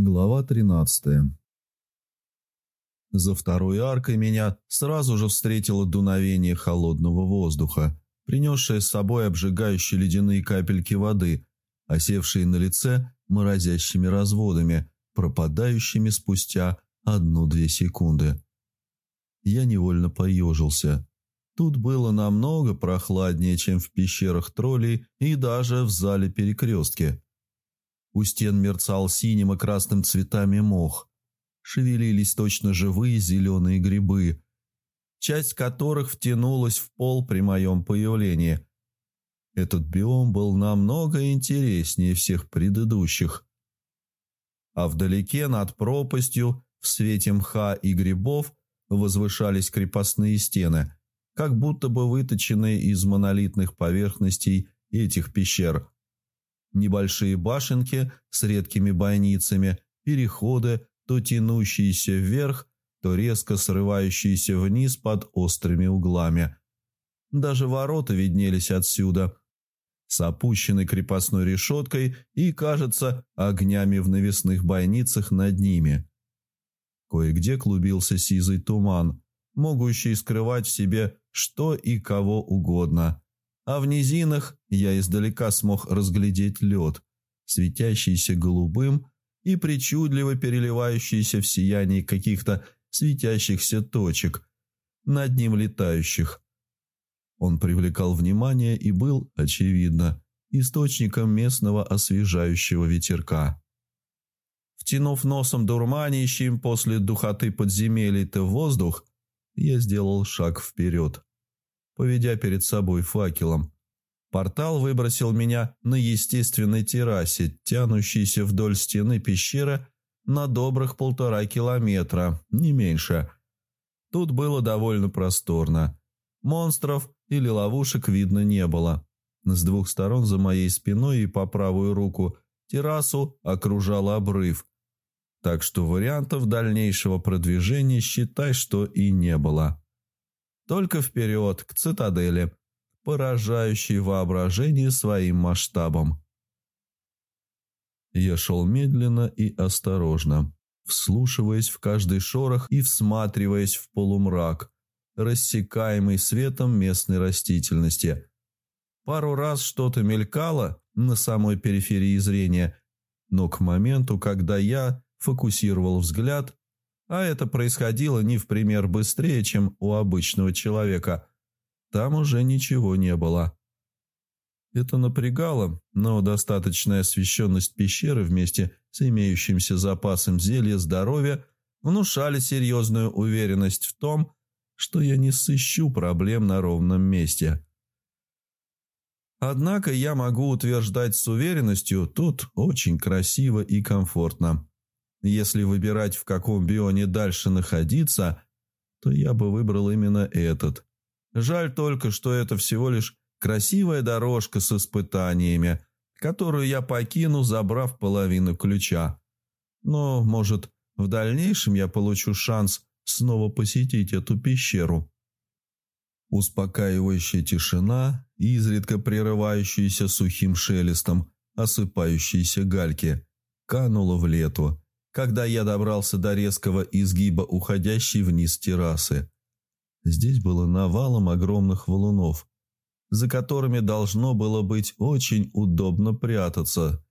Глава 13 За второй аркой меня сразу же встретило дуновение холодного воздуха, принесшее с собой обжигающие ледяные капельки воды, осевшие на лице морозящими разводами, пропадающими спустя одну-две секунды. Я невольно поежился. Тут было намного прохладнее, чем в пещерах троллей и даже в зале перекрестки. У стен мерцал синим и красным цветами мох. Шевелились точно живые зеленые грибы, часть которых втянулась в пол при моем появлении. Этот биом был намного интереснее всех предыдущих. А вдалеке над пропастью, в свете мха и грибов, возвышались крепостные стены, как будто бы выточенные из монолитных поверхностей этих пещер – небольшие башенки с редкими бойницами, переходы, то тянущиеся вверх, то резко срывающиеся вниз под острыми углами. Даже ворота виднелись отсюда, с опущенной крепостной решеткой и, кажется, огнями в навесных бойницах над ними. Кое-где клубился сизый туман, могущий скрывать в себе что и кого угодно – а в низинах я издалека смог разглядеть лед, светящийся голубым и причудливо переливающийся в сиянии каких-то светящихся точек, над ним летающих. Он привлекал внимание и был, очевидно, источником местного освежающего ветерка. Втянув носом дурманящим после духоты подземелий-то воздух, я сделал шаг вперед поведя перед собой факелом. Портал выбросил меня на естественной террасе, тянущейся вдоль стены пещеры на добрых полтора километра, не меньше. Тут было довольно просторно. Монстров или ловушек видно не было. С двух сторон за моей спиной и по правую руку террасу окружал обрыв. Так что вариантов дальнейшего продвижения считай, что и не было. Только вперед, к цитадели, поражающей воображение своим масштабом. Я шел медленно и осторожно, вслушиваясь в каждый шорох и всматриваясь в полумрак, рассекаемый светом местной растительности. Пару раз что-то мелькало на самой периферии зрения, но к моменту, когда я фокусировал взгляд, а это происходило не в пример быстрее, чем у обычного человека. Там уже ничего не было. Это напрягало, но достаточная освещенность пещеры вместе с имеющимся запасом зелья здоровья внушали серьезную уверенность в том, что я не сыщу проблем на ровном месте. Однако я могу утверждать с уверенностью, тут очень красиво и комфортно. Если выбирать, в каком бионе дальше находиться, то я бы выбрал именно этот. Жаль только, что это всего лишь красивая дорожка с испытаниями, которую я покину, забрав половину ключа. Но, может, в дальнейшем я получу шанс снова посетить эту пещеру. Успокаивающая тишина, изредка прерывающаяся сухим шелестом, осыпающиеся гальки, канула в лету, когда я добрался до резкого изгиба уходящей вниз террасы. Здесь было навалом огромных валунов, за которыми должно было быть очень удобно прятаться.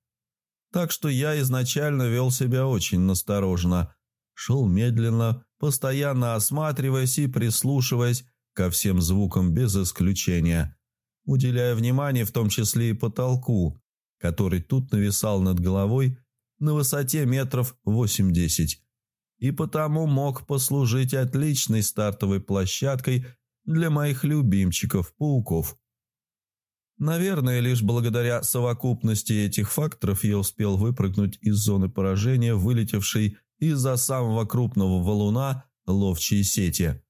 Так что я изначально вел себя очень настороженно, шел медленно, постоянно осматриваясь и прислушиваясь ко всем звукам без исключения, уделяя внимание в том числе и потолку, который тут нависал над головой на высоте метров 80 и потому мог послужить отличной стартовой площадкой для моих любимчиков-пауков. Наверное, лишь благодаря совокупности этих факторов я успел выпрыгнуть из зоны поражения, вылетевшей из-за самого крупного валуна ловчие сети.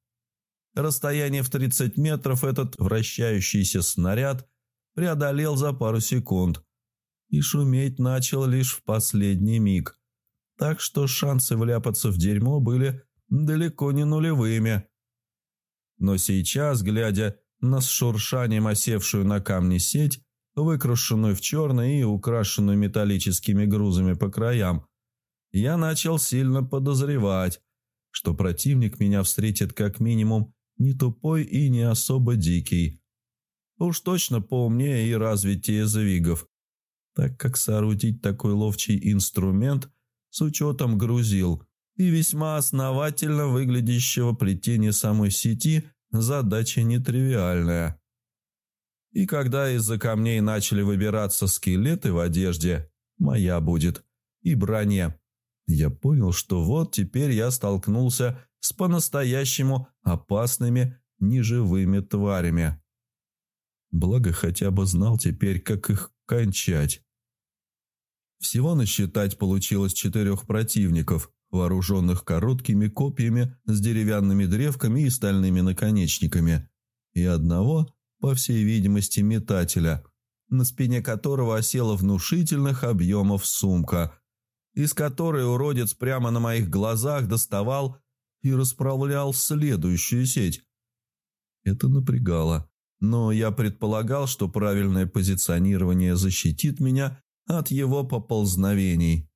Расстояние в 30 метров этот вращающийся снаряд преодолел за пару секунд, и шуметь начал лишь в последний миг. Так что шансы вляпаться в дерьмо были далеко не нулевыми. Но сейчас, глядя на с шуршанием осевшую на камне сеть, выкрашенную в черный и украшенную металлическими грузами по краям, я начал сильно подозревать, что противник меня встретит как минимум не тупой и не особо дикий. Уж точно поумнее и развитие звигов, так как соорудить такой ловчий инструмент с учетом грузил и весьма основательно выглядящего плетения самой сети задача нетривиальная. И когда из-за камней начали выбираться скелеты в одежде, моя будет, и броне, я понял, что вот теперь я столкнулся с по-настоящему опасными неживыми тварями. Благо хотя бы знал теперь, как их кончать. Всего насчитать получилось четырех противников, вооруженных короткими копьями с деревянными древками и стальными наконечниками, и одного, по всей видимости, метателя, на спине которого осела внушительных объемов сумка, из которой уродец прямо на моих глазах доставал и расправлял следующую сеть. Это напрягало, но я предполагал, что правильное позиционирование защитит меня от его поползновений.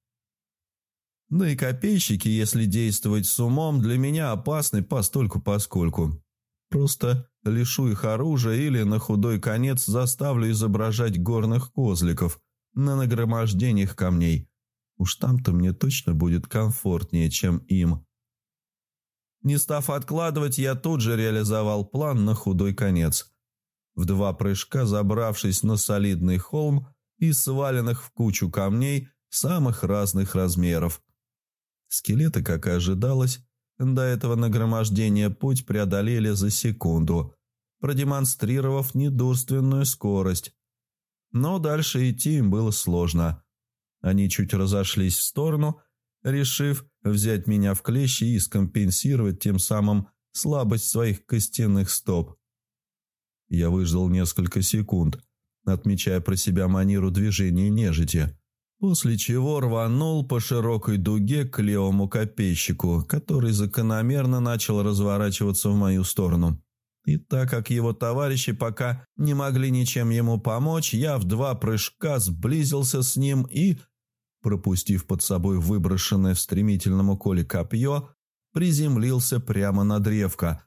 Да и копейщики, если действовать с умом, для меня опасны постольку-поскольку. Просто лишу их оружия или на худой конец заставлю изображать горных козликов на нагромождениях камней. Уж там-то мне точно будет комфортнее, чем им. Не став откладывать, я тут же реализовал план на худой конец. В два прыжка забравшись на солидный холм и сваленных в кучу камней самых разных размеров. Скелеты, как и ожидалось, до этого нагромождения путь преодолели за секунду, продемонстрировав недурственную скорость. Но дальше идти им было сложно. Они чуть разошлись в сторону – решив взять меня в клещи и скомпенсировать тем самым слабость своих костяных стоп. Я выждал несколько секунд, отмечая про себя манеру движения нежити, после чего рванул по широкой дуге к левому копейщику, который закономерно начал разворачиваться в мою сторону. И так как его товарищи пока не могли ничем ему помочь, я в два прыжка сблизился с ним и пропустив под собой выброшенное в стремительном уколе копье, приземлился прямо на древко,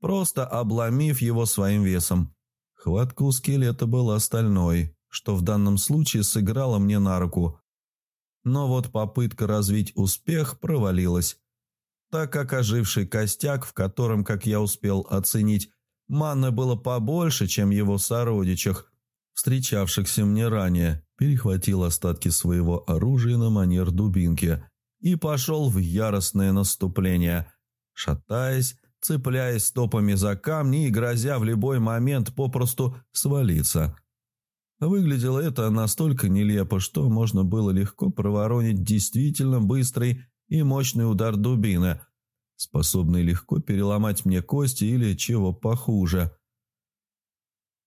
просто обломив его своим весом. Хватка у скелета была стальной, что в данном случае сыграло мне на руку. Но вот попытка развить успех провалилась, так как оживший костяк, в котором, как я успел оценить, маны было побольше, чем его сородичах, встречавшихся мне ранее, перехватил остатки своего оружия на манер дубинки и пошел в яростное наступление, шатаясь, цепляясь стопами за камни и грозя в любой момент попросту свалиться. Выглядело это настолько нелепо, что можно было легко проворонить действительно быстрый и мощный удар дубины, способный легко переломать мне кости или чего похуже –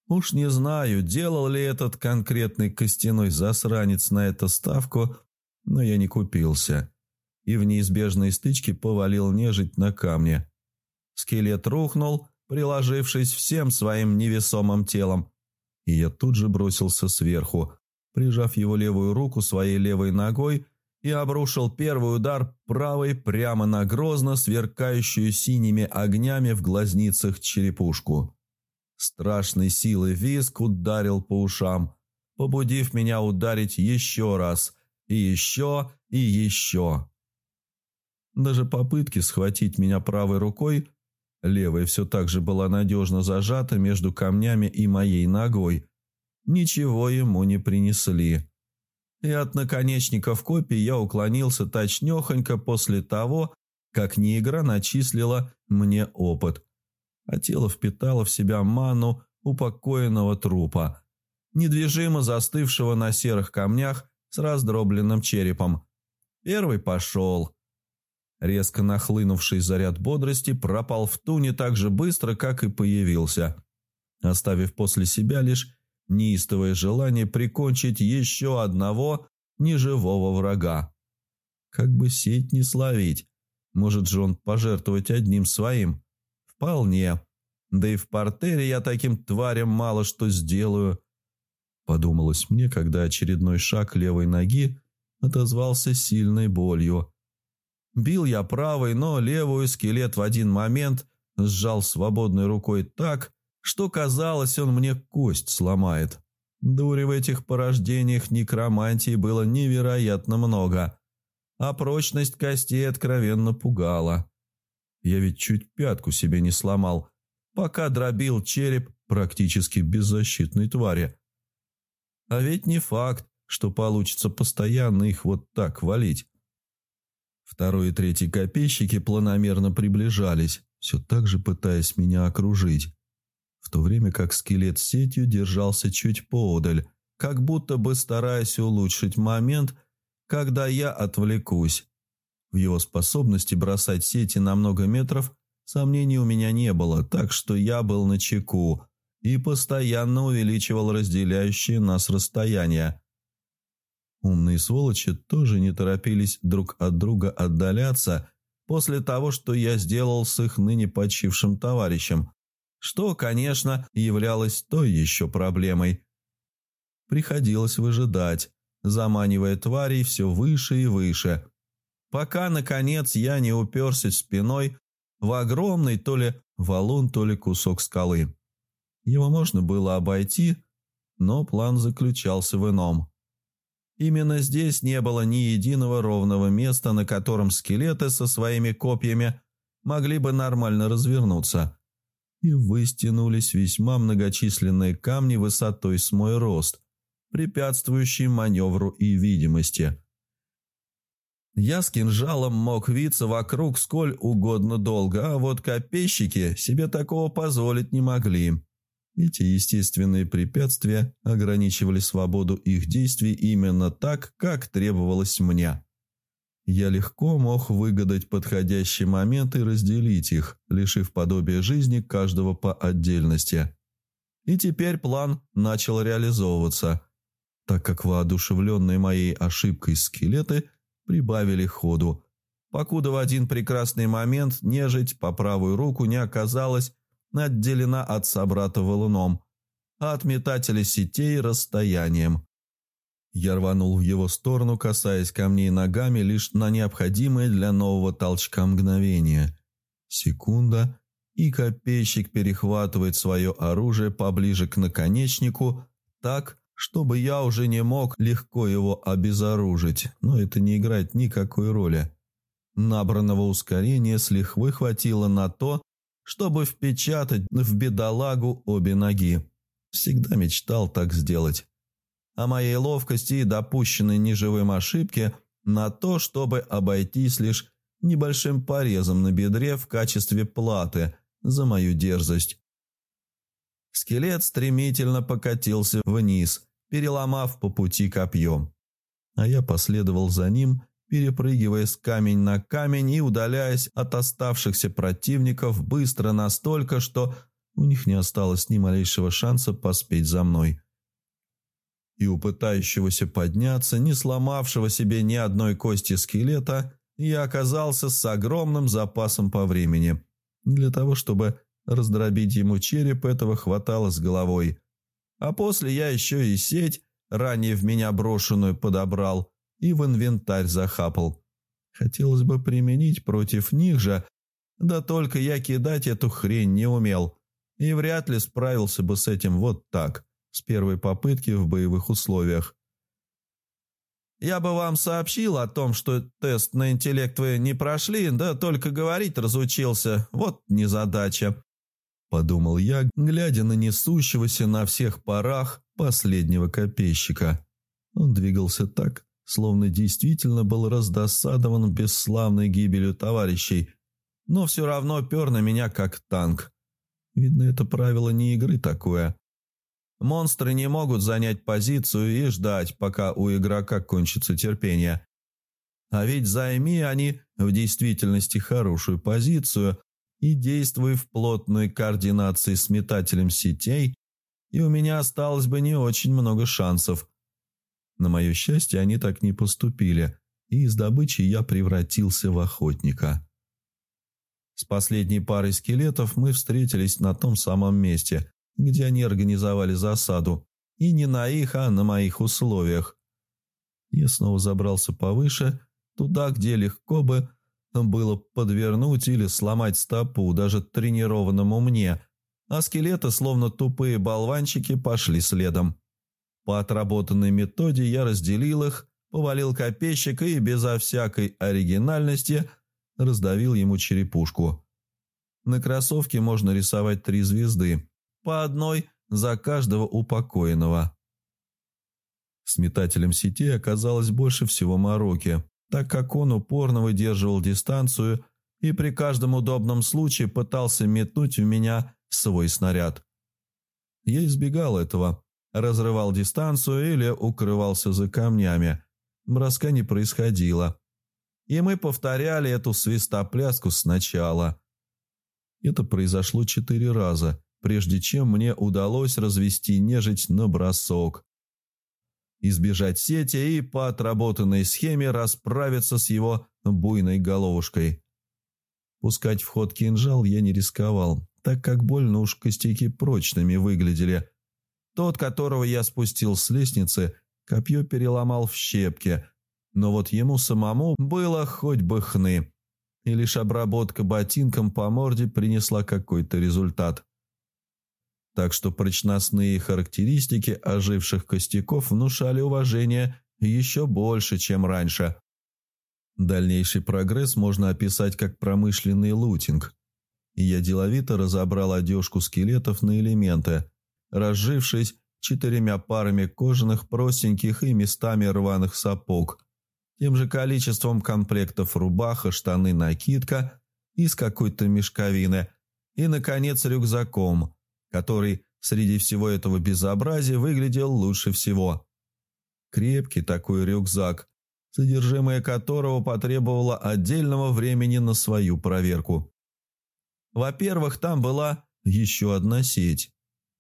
Уж не знаю, делал ли этот конкретный костяной засранец на это ставку, но я не купился. И в неизбежной стычке повалил нежить на камне. Скелет рухнул, приложившись всем своим невесомым телом. И я тут же бросился сверху, прижав его левую руку своей левой ногой и обрушил первый удар правой прямо на грозно сверкающую синими огнями в глазницах черепушку. Страшной силой виск ударил по ушам, побудив меня ударить еще раз, и еще, и еще. Даже попытки схватить меня правой рукой, левая все так же была надежно зажата между камнями и моей ногой, ничего ему не принесли. И от наконечников копий я уклонился точнехонько после того, как неигра начислила мне опыт – а тело впитало в себя ману упокоенного трупа, недвижимо застывшего на серых камнях с раздробленным черепом. Первый пошел. Резко нахлынувший заряд бодрости пропал в туне так же быстро, как и появился, оставив после себя лишь неистовое желание прикончить еще одного неживого врага. Как бы сеть не словить, может же он пожертвовать одним своим – «Вполне. Да и в портере я таким тварям мало что сделаю». Подумалось мне, когда очередной шаг левой ноги отозвался сильной болью. Бил я правой, но левую скелет в один момент сжал свободной рукой так, что казалось, он мне кость сломает. Дури в этих порождениях некромантии было невероятно много, а прочность костей откровенно пугала. Я ведь чуть пятку себе не сломал, пока дробил череп практически беззащитной твари. А ведь не факт, что получится постоянно их вот так валить. Второй и третий копейщики планомерно приближались, все так же пытаясь меня окружить, в то время как скелет с сетью держался чуть поодаль, как будто бы стараясь улучшить момент, когда я отвлекусь. В его способности бросать сети на много метров сомнений у меня не было, так что я был на чеку и постоянно увеличивал разделяющее нас расстояние. Умные сволочи тоже не торопились друг от друга отдаляться после того, что я сделал с их ныне почившим товарищем, что, конечно, являлось той еще проблемой. Приходилось выжидать, заманивая тварей все выше и выше, пока, наконец, я не уперся спиной в огромный то ли валун, то ли кусок скалы. Его можно было обойти, но план заключался в ином. Именно здесь не было ни единого ровного места, на котором скелеты со своими копьями могли бы нормально развернуться. И выстянулись весьма многочисленные камни высотой с мой рост, препятствующие маневру и видимости. Я с кинжалом мог виться вокруг сколь угодно долго, а вот копейщики себе такого позволить не могли. Эти естественные препятствия ограничивали свободу их действий именно так, как требовалось мне. Я легко мог выгадать подходящий момент и разделить их, лишив подобия жизни каждого по отдельности. И теперь план начал реализовываться, так как воодушевленные моей ошибкой скелеты прибавили ходу, покуда в один прекрасный момент нежить по правую руку не оказалась отделена от собрата валуном, а от метателя сетей расстоянием. Я рванул в его сторону, касаясь камней ногами лишь на необходимое для нового толчка мгновение. Секунда, и копейщик перехватывает свое оружие поближе к наконечнику так, чтобы я уже не мог легко его обезоружить, но это не играет никакой роли. Набранного ускорения с лихвой хватило на то, чтобы впечатать в бедолагу обе ноги. Всегда мечтал так сделать. О моей ловкости и допущенной неживым ошибке на то, чтобы обойтись лишь небольшим порезом на бедре в качестве платы за мою дерзость. Скелет стремительно покатился вниз, переломав по пути копьем. А я последовал за ним, перепрыгивая с камень на камень и удаляясь от оставшихся противников быстро настолько, что у них не осталось ни малейшего шанса поспеть за мной. И у пытающегося подняться, не сломавшего себе ни одной кости скелета, я оказался с огромным запасом по времени. Для того, чтобы раздробить ему череп, этого хватало с головой. А после я еще и сеть, ранее в меня брошенную, подобрал – и в инвентарь захапал. Хотелось бы применить против них же, да только я кидать эту хрень не умел и вряд ли справился бы с этим вот так, с первой попытки в боевых условиях. Я бы вам сообщил о том, что тест на интеллект вы не прошли, да только говорить разучился. Вот незадача. Подумал я, глядя на несущегося на всех парах последнего копейщика. Он двигался так, словно действительно был раздосадован бесславной гибелью товарищей, но все равно пер на меня как танк. Видно, это правило не игры такое. Монстры не могут занять позицию и ждать, пока у игрока кончится терпение. А ведь займи они в действительности хорошую позицию и действуй в плотной координации с метателем сетей, и у меня осталось бы не очень много шансов – на мое счастье, они так не поступили, и из добычи я превратился в охотника. С последней парой скелетов мы встретились на том самом месте, где они организовали засаду, и не на их, а на моих условиях. Я снова забрался повыше, туда, где легко бы было подвернуть или сломать стопу даже тренированному мне, а скелеты, словно тупые болванчики, пошли следом. По отработанной методе я разделил их, повалил копейщика и безо всякой оригинальности раздавил ему черепушку. На кроссовке можно рисовать три звезды, по одной за каждого упокоенного. С метателем сетей оказалось больше всего мороки, так как он упорно выдерживал дистанцию и при каждом удобном случае пытался метнуть в меня свой снаряд. Я избегал этого, разрывал дистанцию или укрывался за камнями. Броска не происходило. И мы повторяли эту свистопляску сначала. Это произошло четыре раза, прежде чем мне удалось развести нежить на бросок. Избежать сети и по отработанной схеме расправиться с его буйной головушкой. Пускать в ход кинжал я не рисковал, так как больно уж костяки прочными выглядели. Тот, которого я спустил с лестницы, копье переломал в щепки, но вот ему самому было хоть бы хны. И лишь обработка ботинком по морде принесла какой-то результат. Так что прочностные характеристики оживших костяков внушали уважение еще больше, чем раньше. Дальнейший прогресс можно описать как промышленный лутинг. Я деловито разобрал одежку скелетов на элементы, разжившись четырьмя парами кожаных простеньких и местами рваных сапог, тем же количеством комплектов рубаха, штаны, накидка из какой-то мешковины и, наконец, рюкзаком, который среди всего этого безобразия выглядел лучше всего. Крепкий такой рюкзак, содержимое которого потребовало отдельного времени на свою проверку. Во-первых, там была еще одна сеть,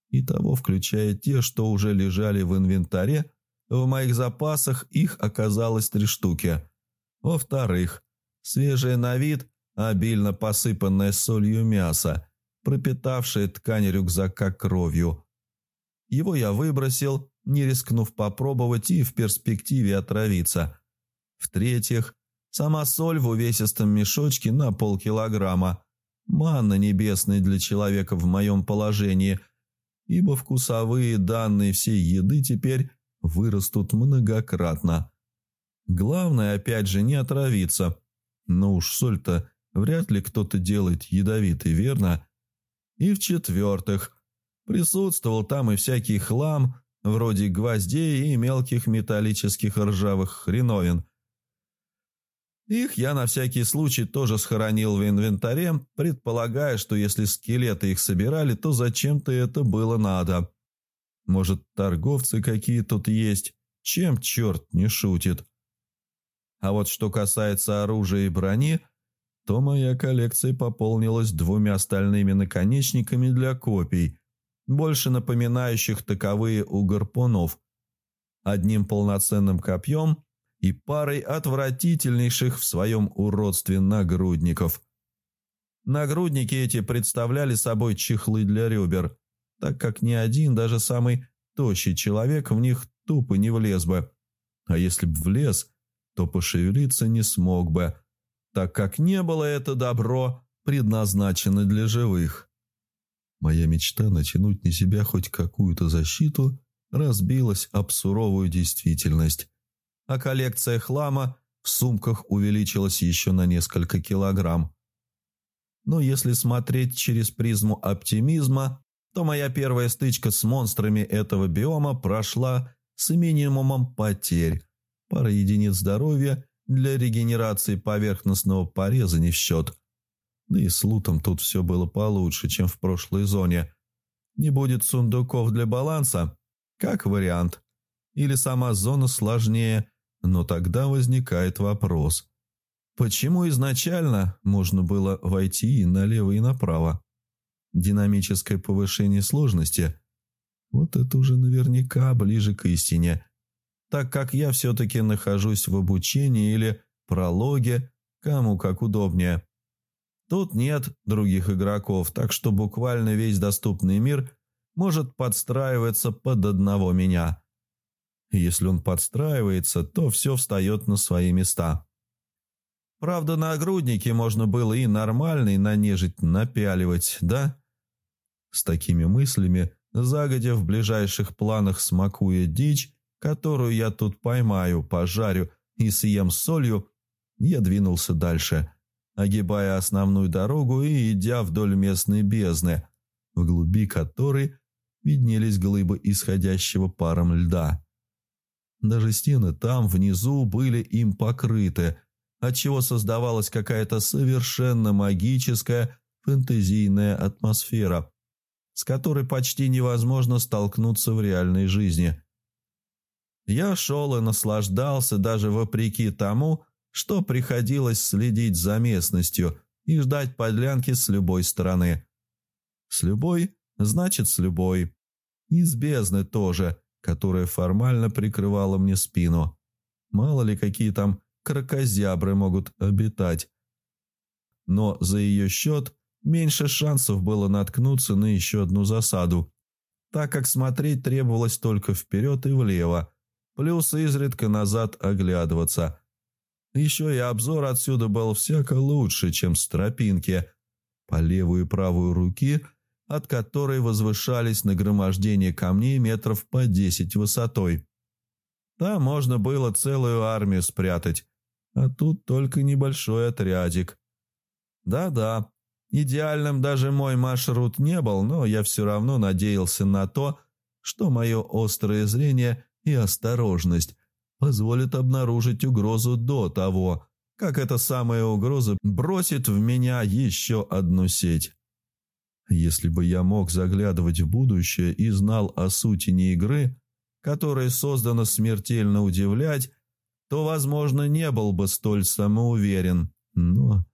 и того включая те, что уже лежали в инвентаре, в моих запасах их оказалось три штуки. Во-вторых, свежее на вид, обильно посыпанное солью мясо, пропитавшее ткань рюкзака кровью. Его я выбросил, не рискнув попробовать и в перспективе отравиться. В-третьих, сама соль в увесистом мешочке на полкилограмма. Манна небесная для человека в моем положении, ибо вкусовые данные всей еды теперь вырастут многократно. Главное, опять же, не отравиться. Но уж соль-то вряд ли кто-то делает ядовитый, верно? И в-четвертых, присутствовал там и всякий хлам, вроде гвоздей и мелких металлических ржавых хреновин. Их я на всякий случай тоже схоронил в инвентаре, предполагая, что если скелеты их собирали, то зачем-то это было надо. Может, торговцы какие тут есть, чем черт не шутит. А вот что касается оружия и брони, то моя коллекция пополнилась двумя стальными наконечниками для копий, больше напоминающих таковые у гарпунов, одним полноценным копьем и парой отвратительнейших в своем уродстве нагрудников. Нагрудники эти представляли собой чехлы для ребер – так как ни один, даже самый тощий человек в них тупо не влез бы. А если б влез, то пошевелиться не смог бы, так как не было это добро предназначено для живых. Моя мечта натянуть на себя хоть какую-то защиту разбилась об суровую действительность, а коллекция хлама в сумках увеличилась еще на несколько килограмм. Но если смотреть через призму оптимизма, то моя первая стычка с монстрами этого биома прошла с минимумом потерь. Пара единиц здоровья для регенерации поверхностного пореза не в счет. Да и с лутом тут все было получше, чем в прошлой зоне. Не будет сундуков для баланса? Как вариант. Или сама зона сложнее, но тогда возникает вопрос. Почему изначально можно было войти и налево, и направо? динамическое повышение сложности. Вот это уже наверняка ближе к истине, так как я все-таки нахожусь в обучении или прологе, кому как удобнее. Тут нет других игроков, так что буквально весь доступный мир может подстраиваться под одного меня. Если он подстраивается, то все встает на свои места. Правда, на огруднике можно было и нормальный на нежить напяливать, да? С такими мыслями, загодя в ближайших планах смакуя дичь, которую я тут поймаю, пожарю и съем солью, я двинулся дальше, огибая основную дорогу и идя вдоль местной бездны, в глуби которой виднелись глыбы исходящего паром льда. Даже стены там, внизу, были им покрыты – отчего создавалась какая-то совершенно магическая фэнтезийная атмосфера, с которой почти невозможно столкнуться в реальной жизни. Я шел и наслаждался даже вопреки тому, что приходилось следить за местностью и ждать подлянки с любой стороны. С любой, значит, с любой. И с бездны тоже, которая формально прикрывала мне спину. Мало ли какие там крокозябры могут обитать. Но за ее счет меньше шансов было наткнуться на еще одну засаду, так как смотреть требовалось только вперед и влево, плюс изредка назад оглядываться. Еще и обзор отсюда был всяко лучше, чем с тропинки, по левую и правую руки, от которой возвышались нагромождение камней метров по десять высотой. Там можно было целую армию спрятать, а тут только небольшой отрядик. Да-да, идеальным даже мой маршрут не был, но я все равно надеялся на то, что мое острое зрение и осторожность позволят обнаружить угрозу до того, как эта самая угроза бросит в меня еще одну сеть. Если бы я мог заглядывать в будущее и знал о сути не игры, которая создана смертельно удивлять, то, возможно, не был бы столь самоуверен. Но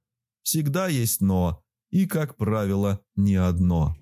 всегда есть «но», и, как правило, не одно.